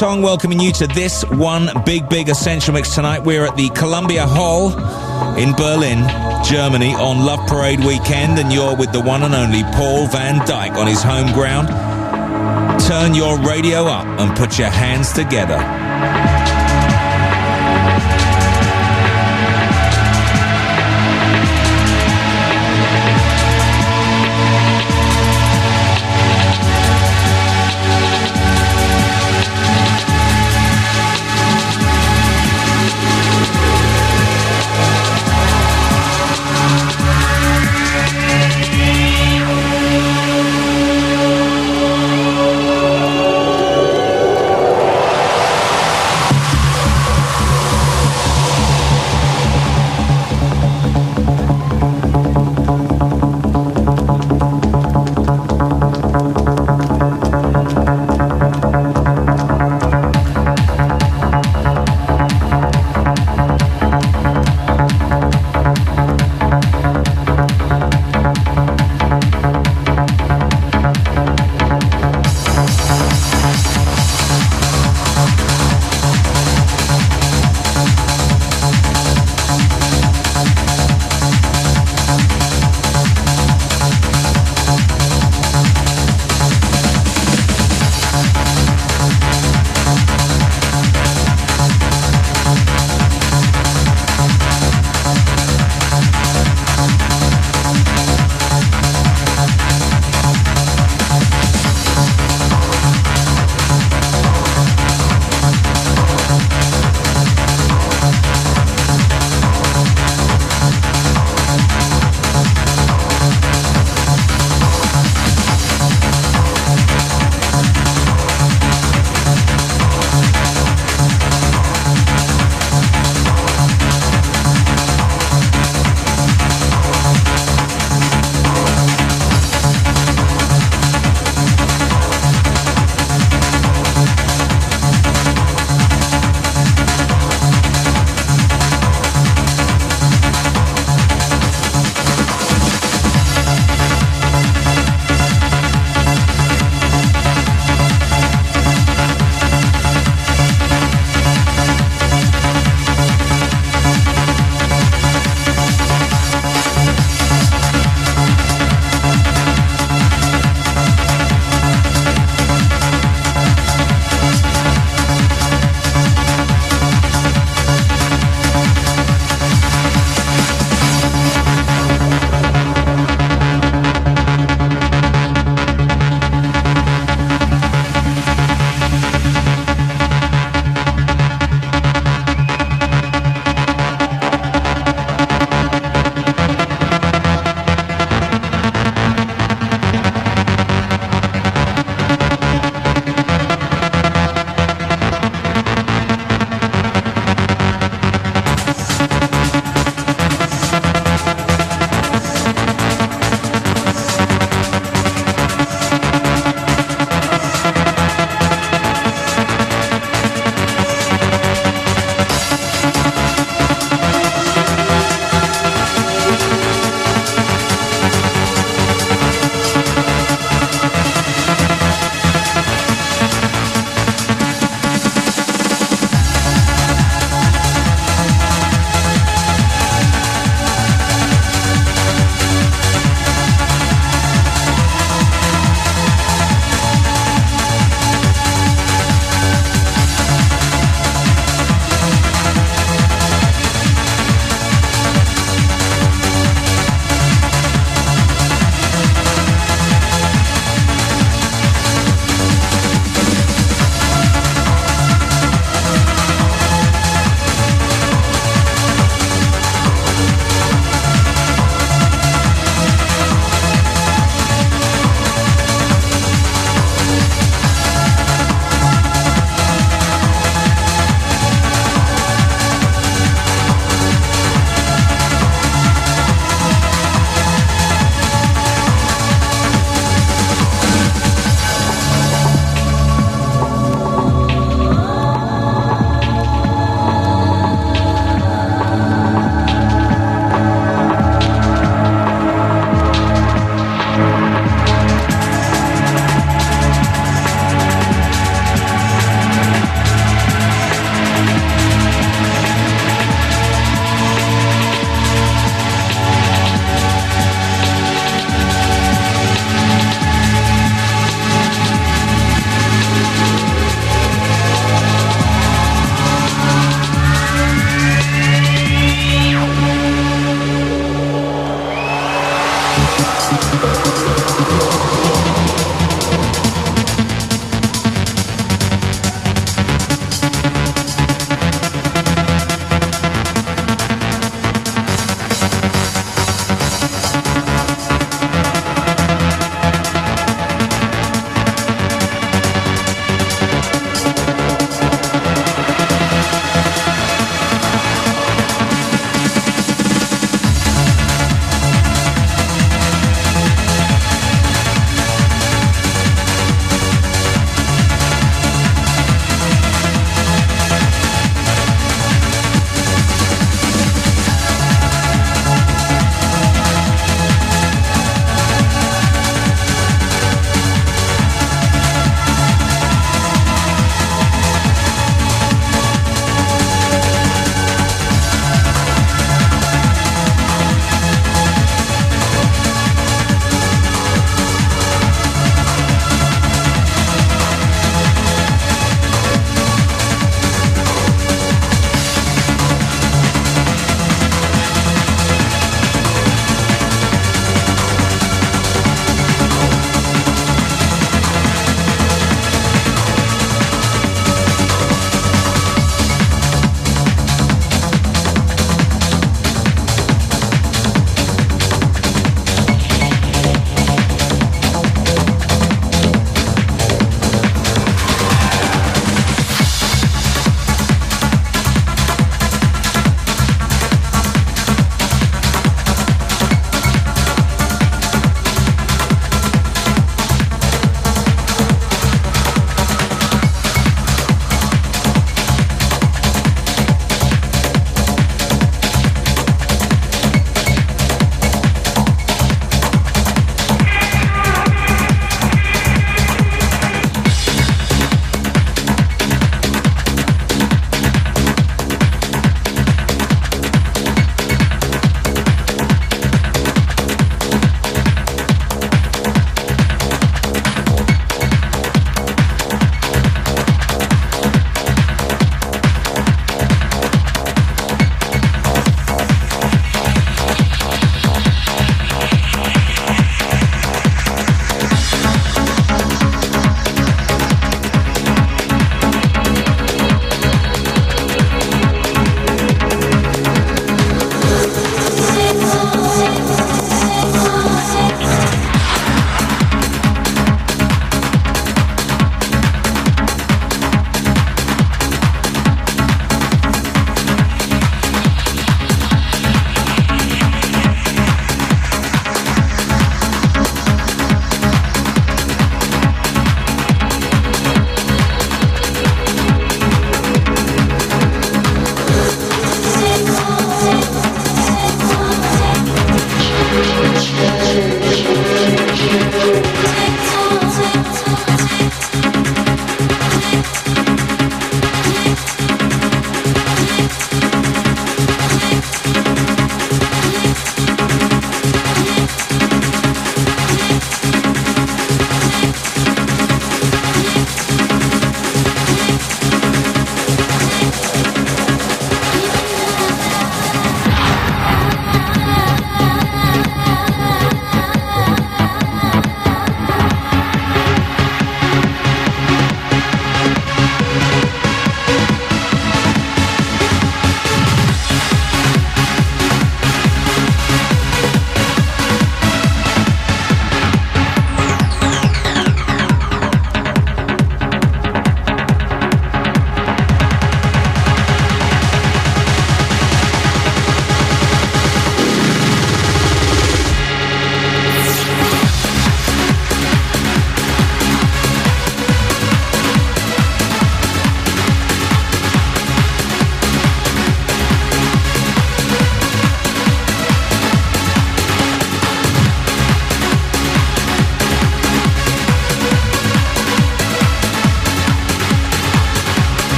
Tong welcoming you to this one big, big Essential Mix tonight. We're at the Columbia Hall in Berlin, Germany on Love Parade weekend, and you're with the one and only Paul van Dyk on his home ground. Turn your radio up and put your hands together.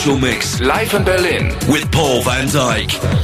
Essential Mix, live in Berlin with Paul van Dyk.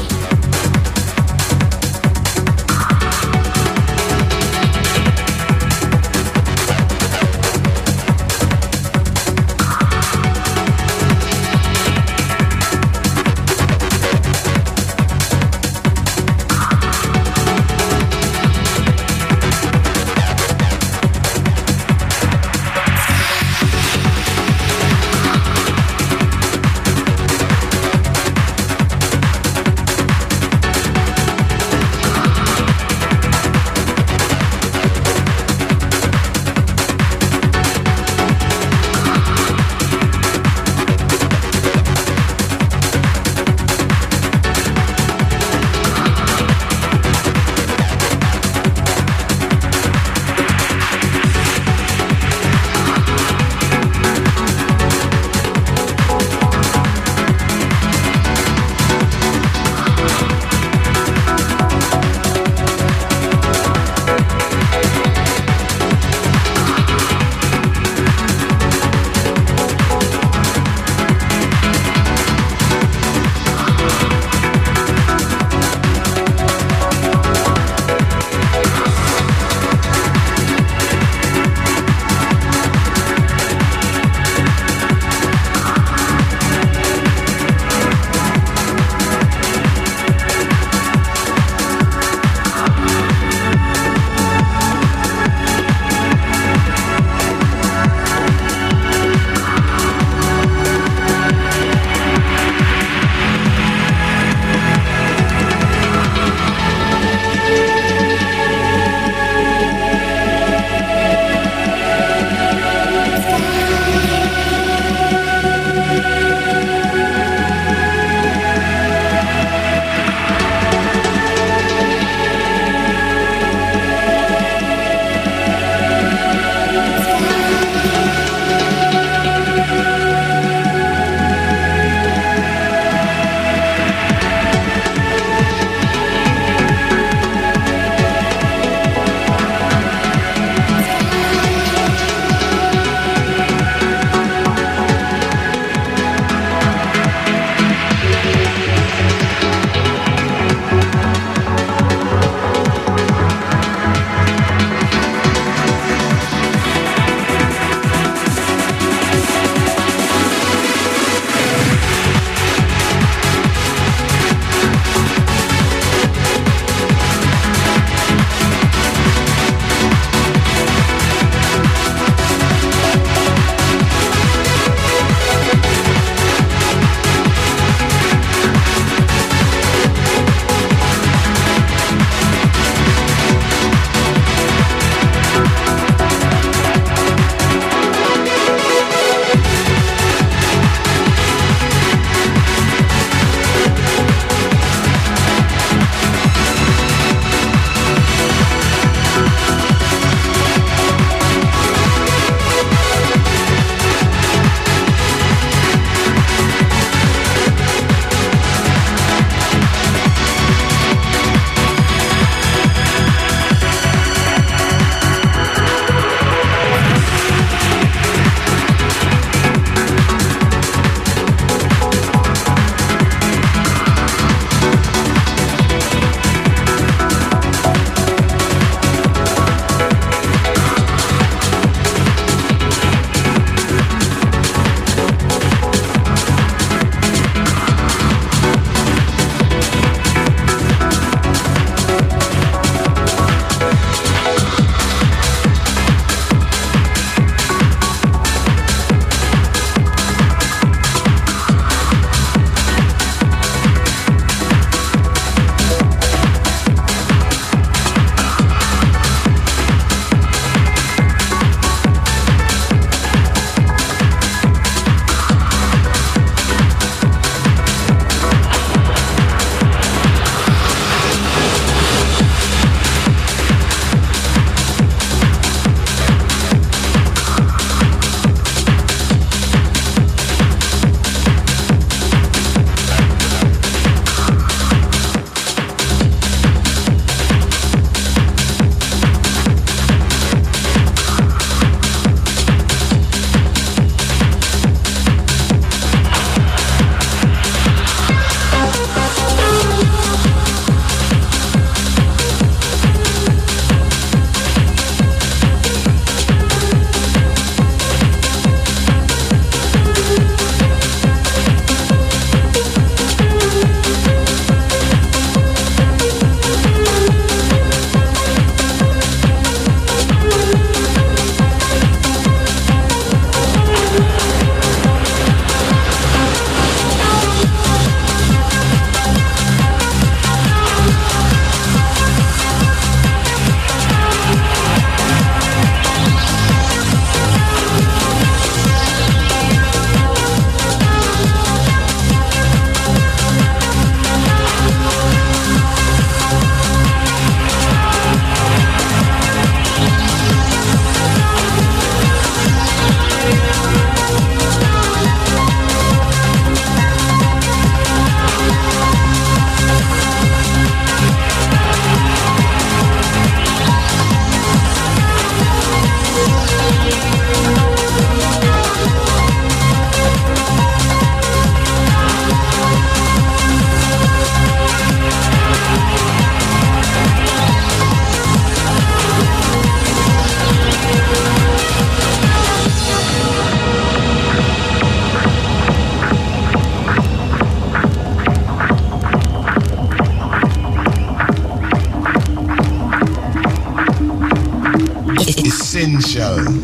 Essential.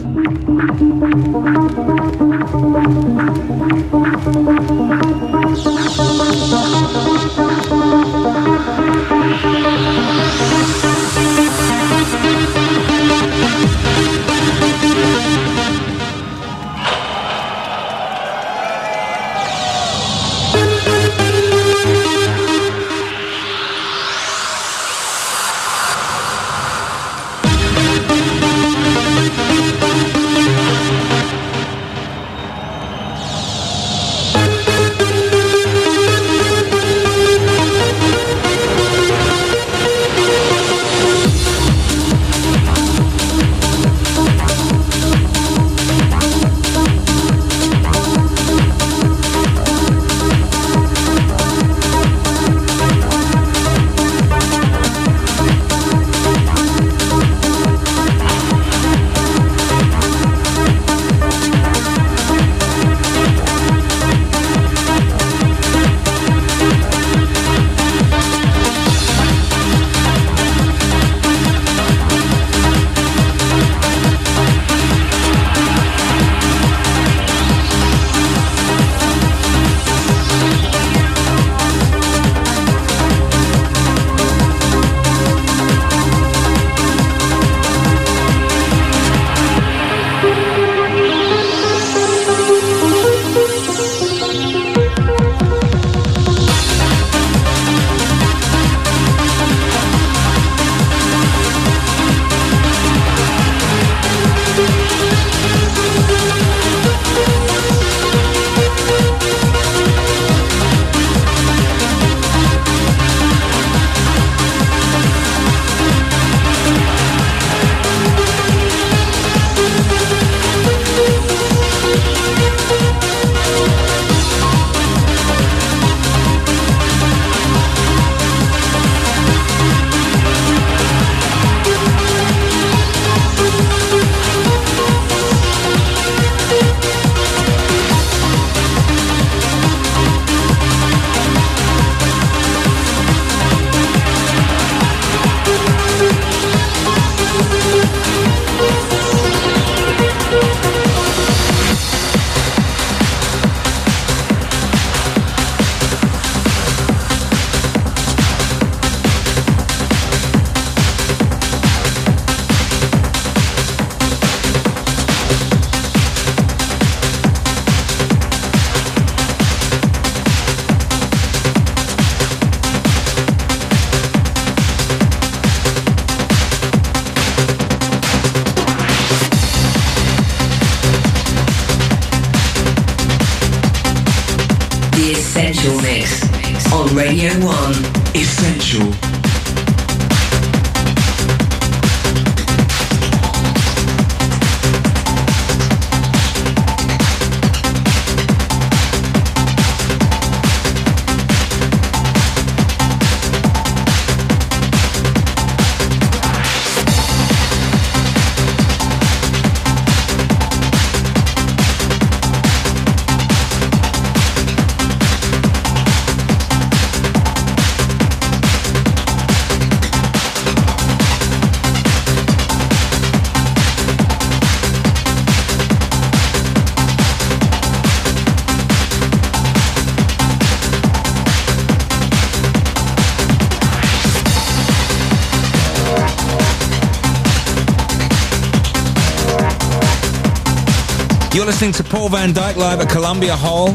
You're listening to Paul van Dyk live at Columbia Hall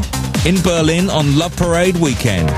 in Berlin on Love Parade weekend.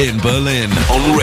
In Berlin. On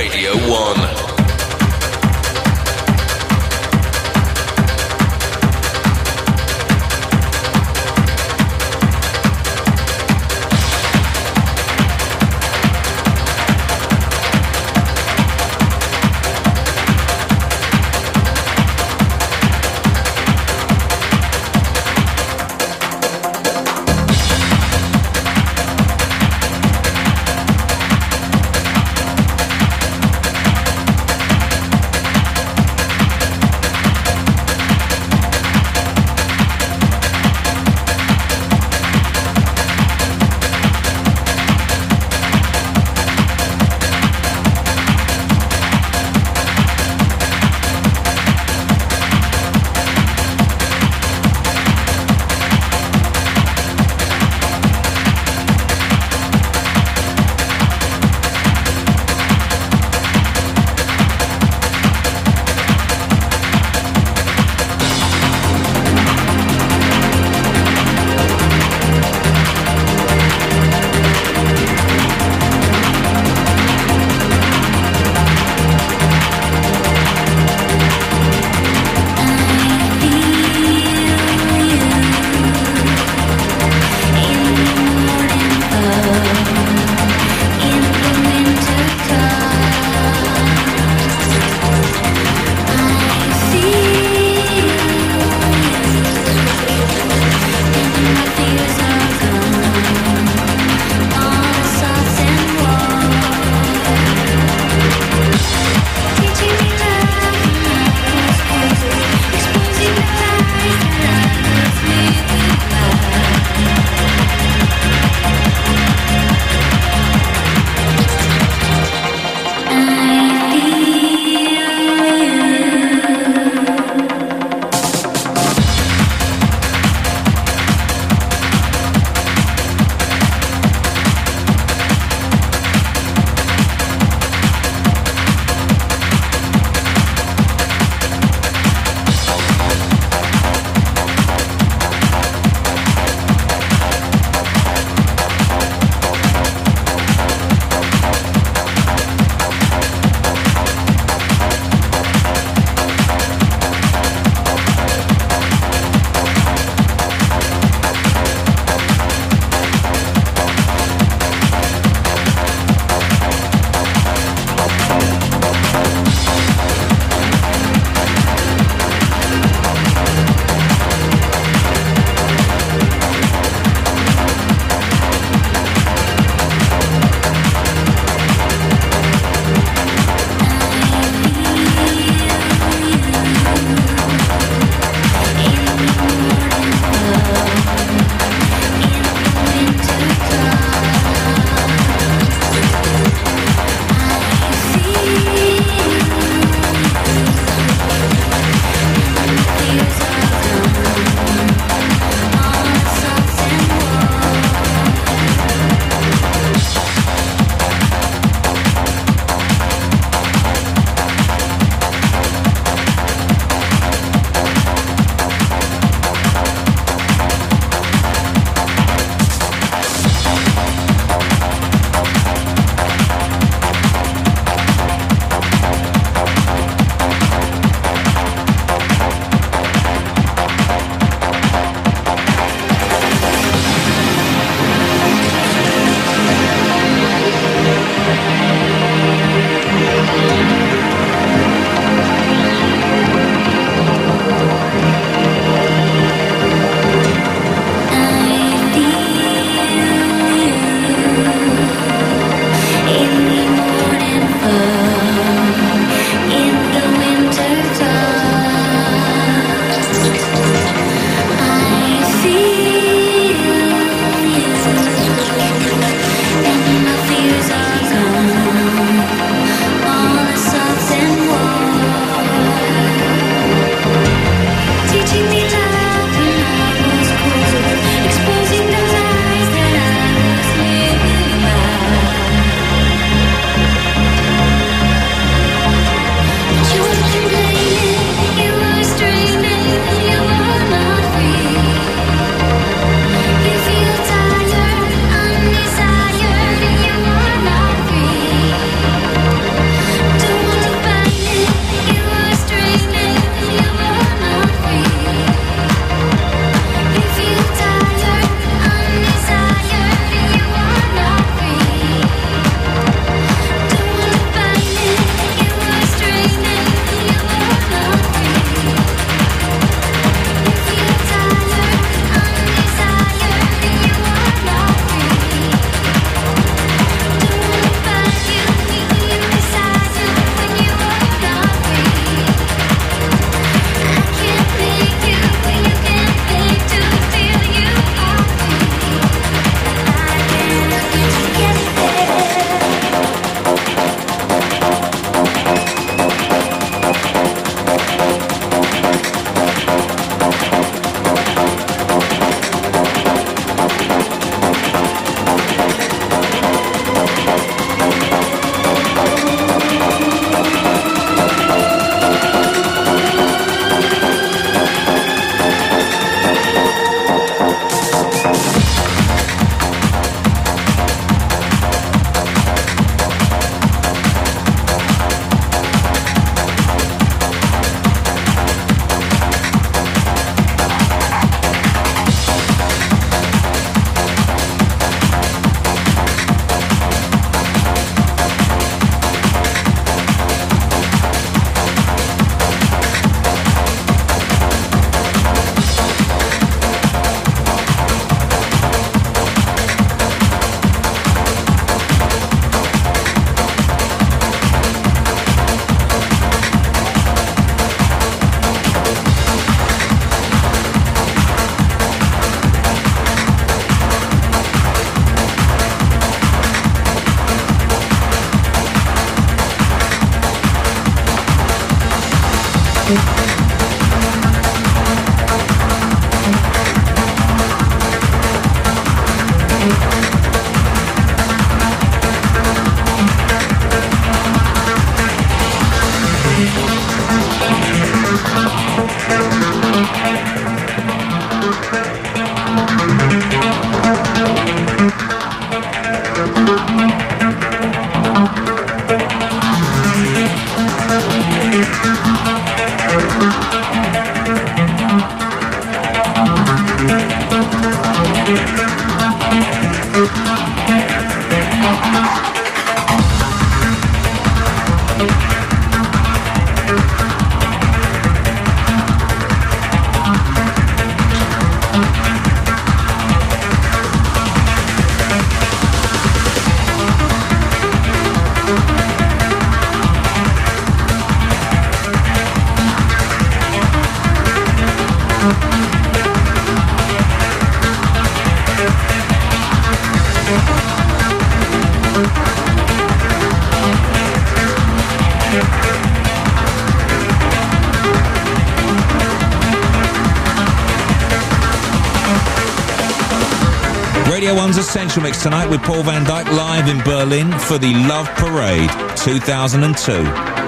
1's Essential Mix tonight with Paul van Dyk live in Berlin for the Love Parade 2002.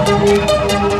Música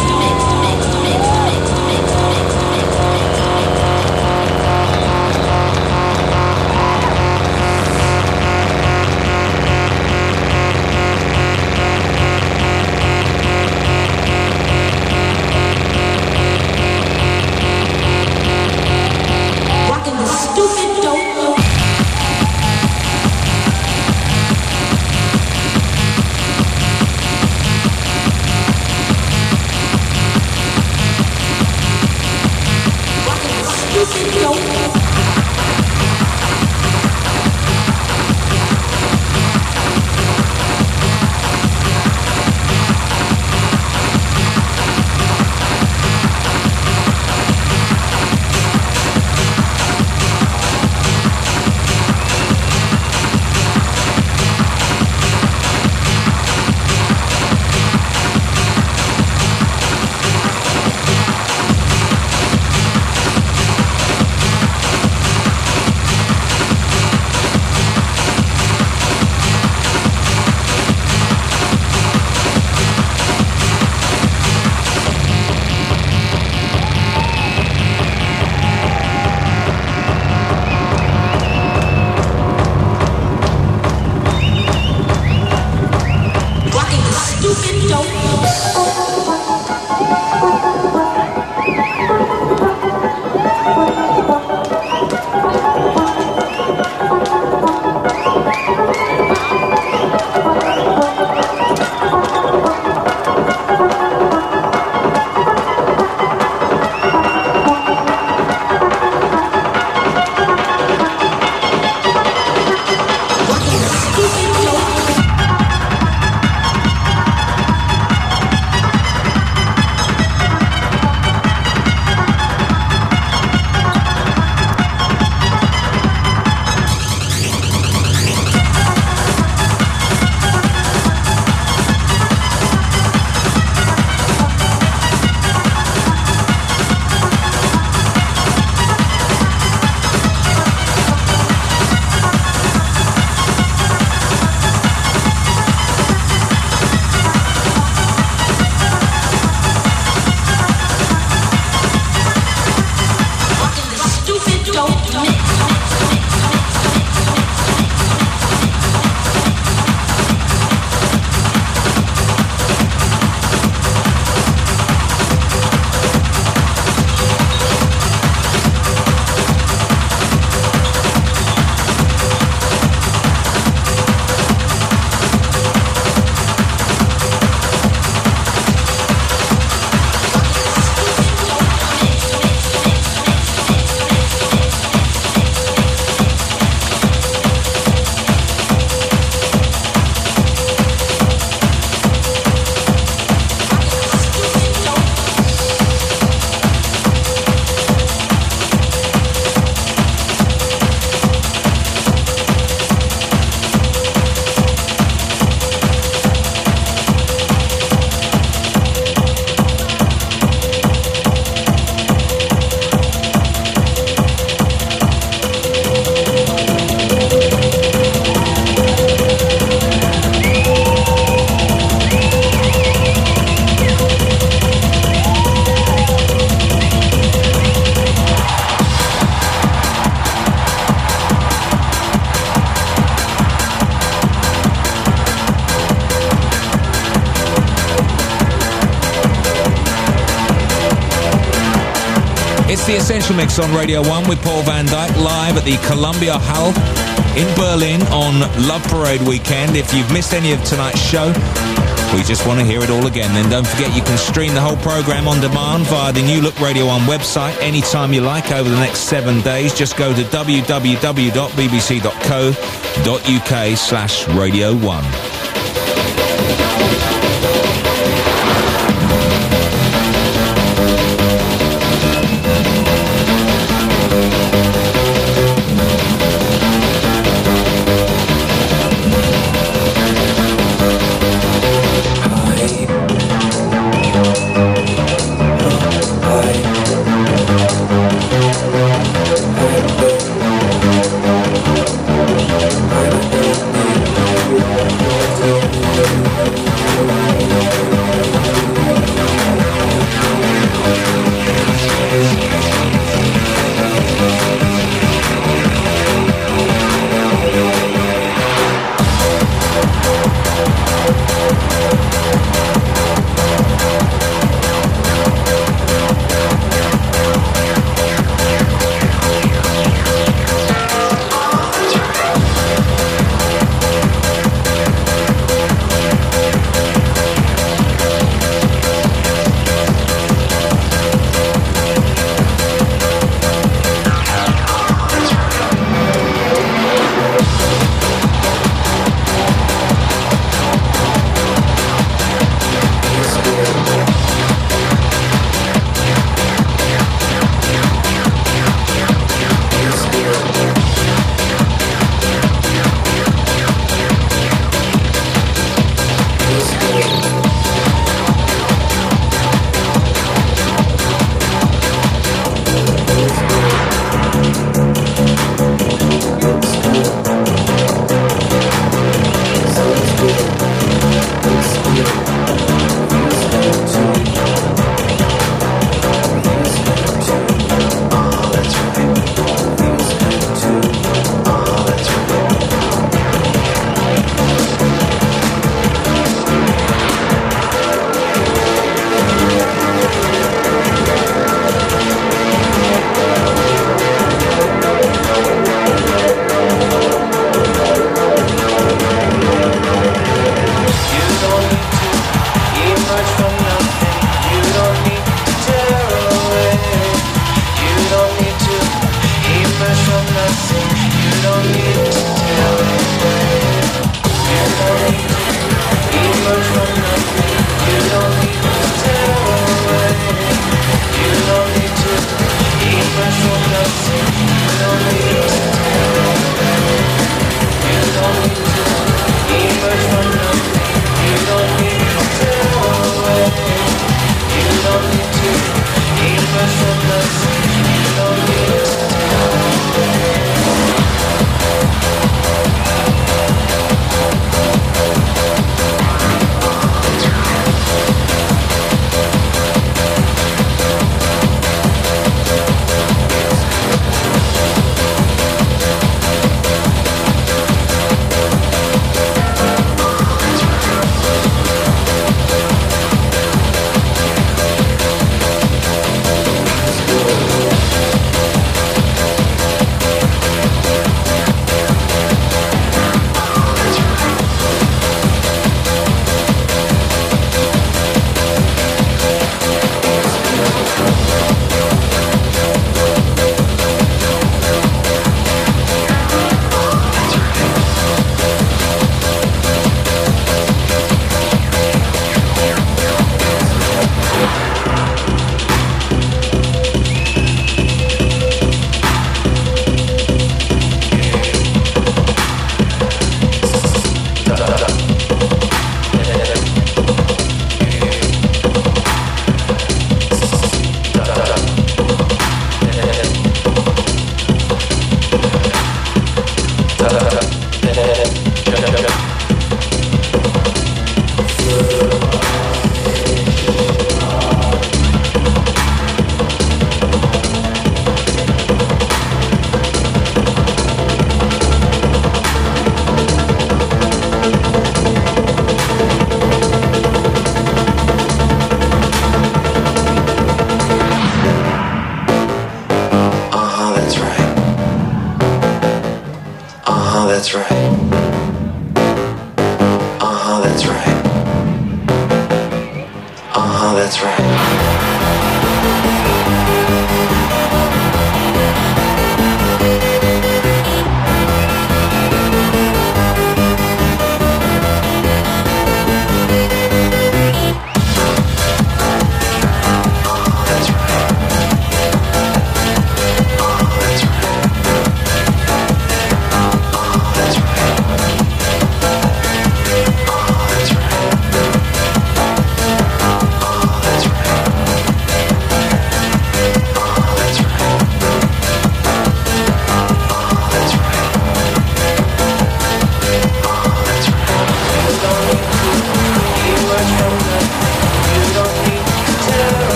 Mix on Radio 1 with Paul van Dyk live at the Columbia Hall in Berlin on Love Parade weekend. If you've missed any of tonight's show, we just want to hear it all again. Then don't forget you can stream the whole program on demand via the New Look Radio 1 website anytime you like over the next seven days. Just go to www.bbc.co.uk slash Radio 1.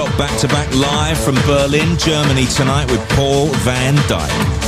Minutes non-stop back-to-back live from Berlin, Germany tonight with Paul van Dyk.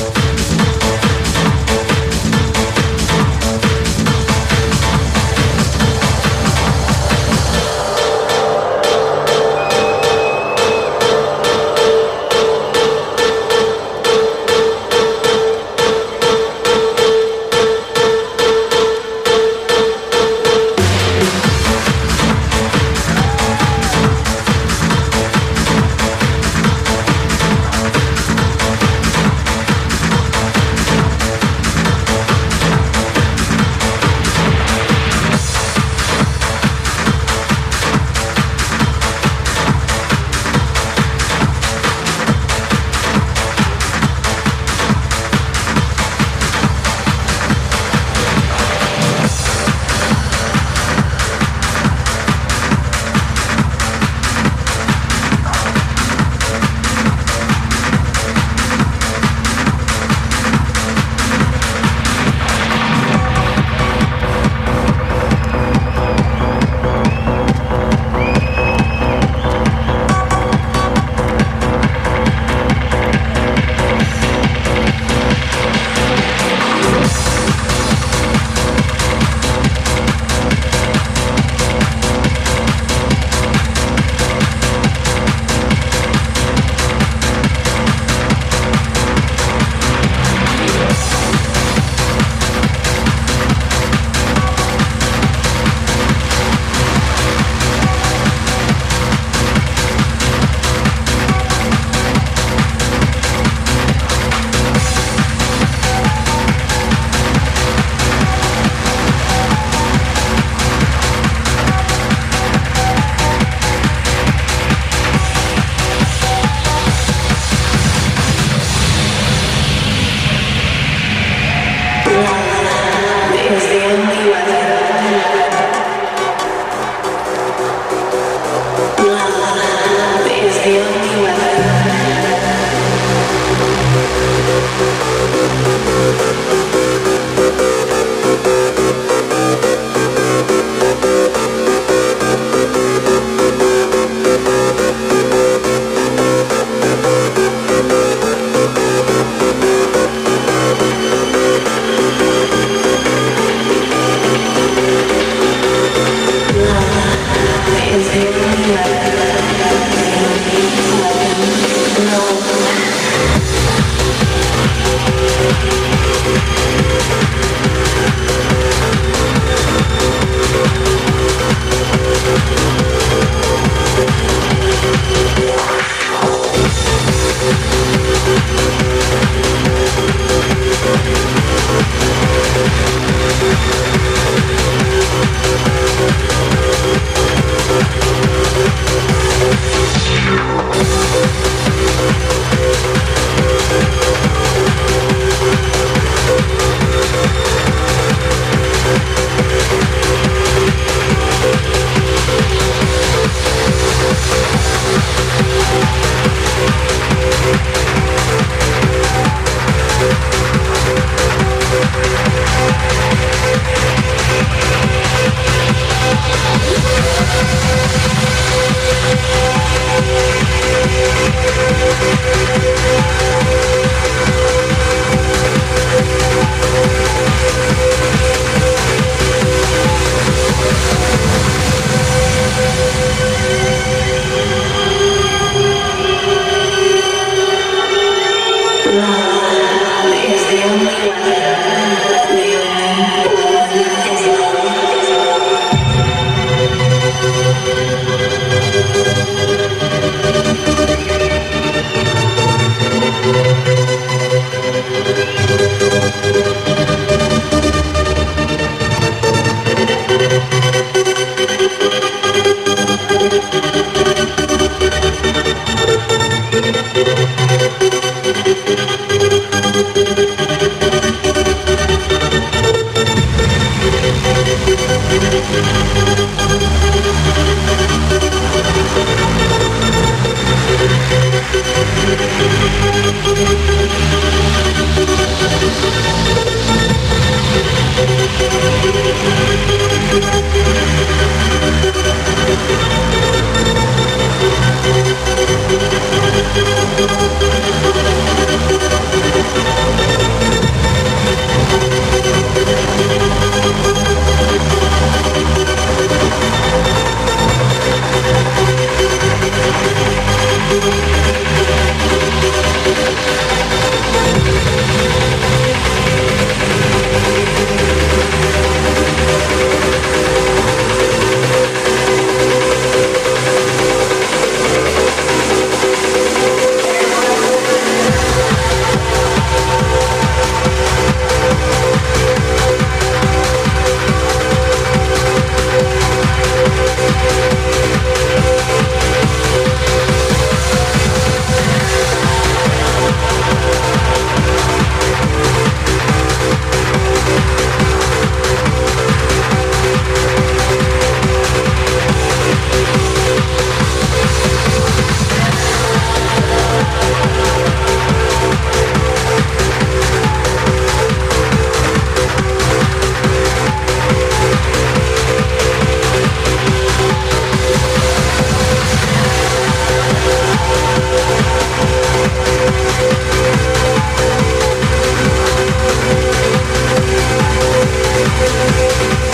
Música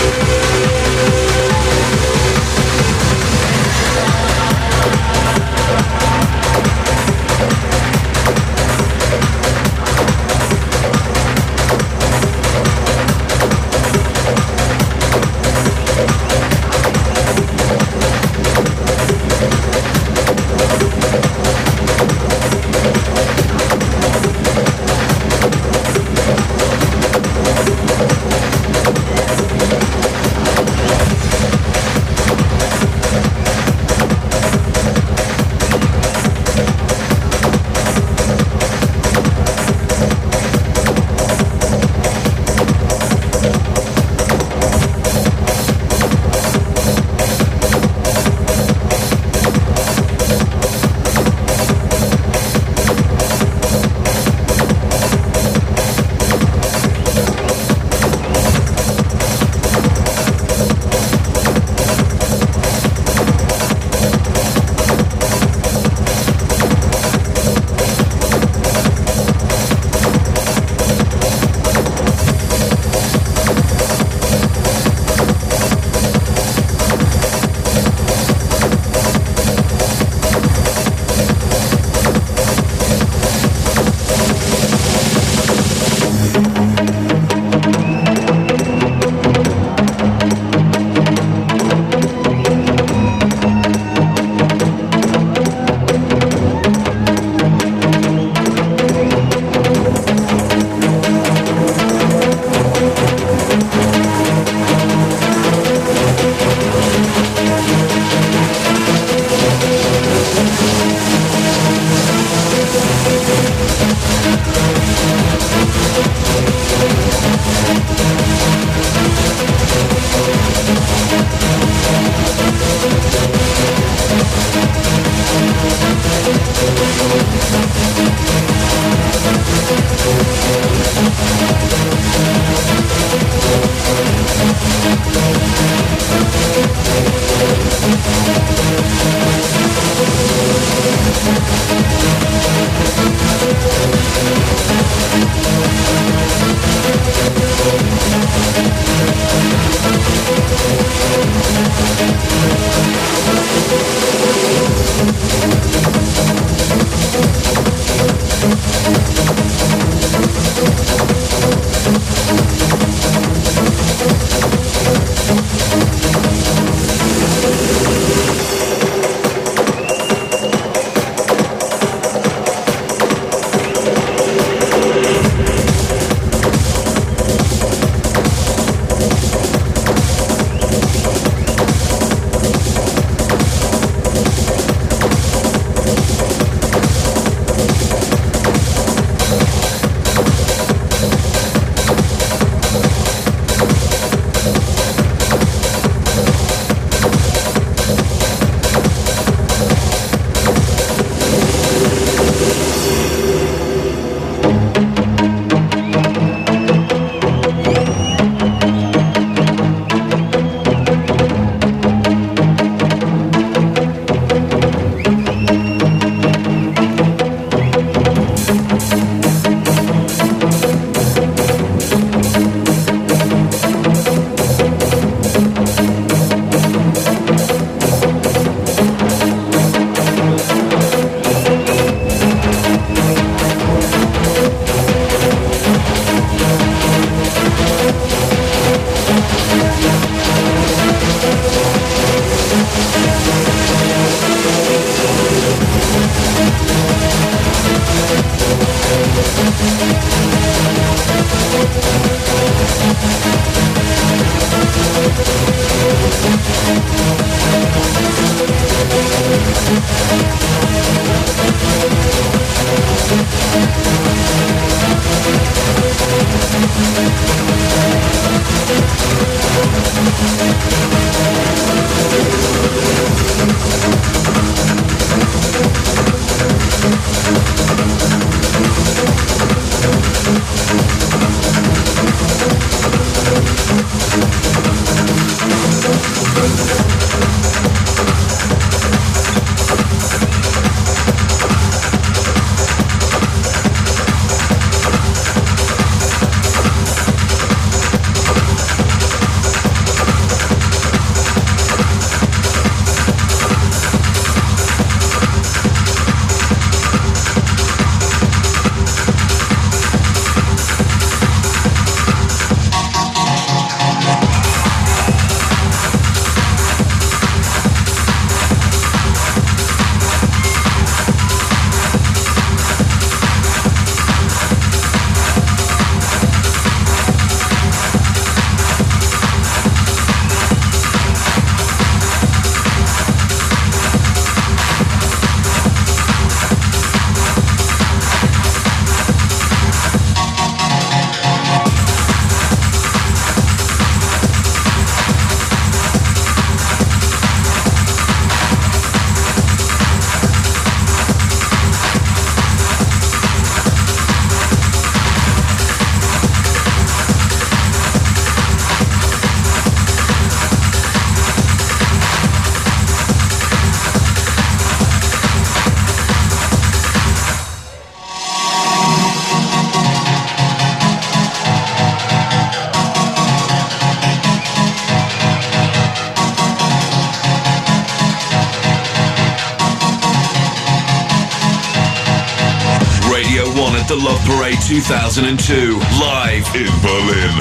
2002, live in Berlin.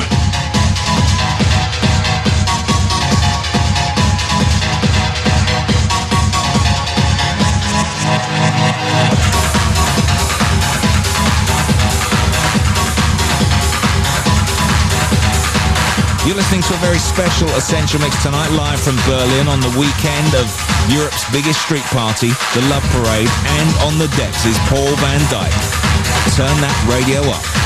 You're listening to a very special Essential Mix tonight, live from Berlin on the weekend of Europe's biggest street party, the Love Parade, and on the decks is Paul van Dyk. Turn that radio up.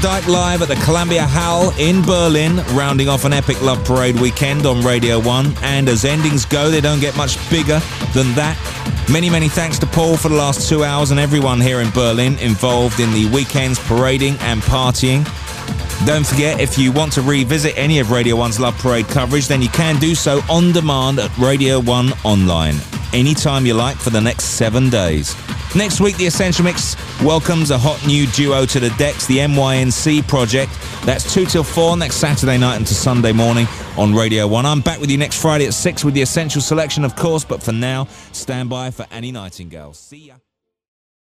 Dyk live at the Columbia Hall in Berlin, rounding off an epic Love Parade weekend on Radio 1. And as endings go, they don't get much bigger than that. Many, many thanks to Paul for the last two hours and everyone here in Berlin involved in the weekend's parading and partying. Don't forget, if you want to revisit any of Radio 1's Love Parade coverage, then you can do so on demand at Radio 1 Online, anytime you like for the next seven days. Next week, the Essential Mix welcomes a hot new duo to the decks, the MYNC project. That's 2 till 4 next Saturday night into Sunday morning on Radio 1. I'm back with you next Friday at 6 with the Essential Selection, of course, but for now, stand by for Annie Nightingale. See ya.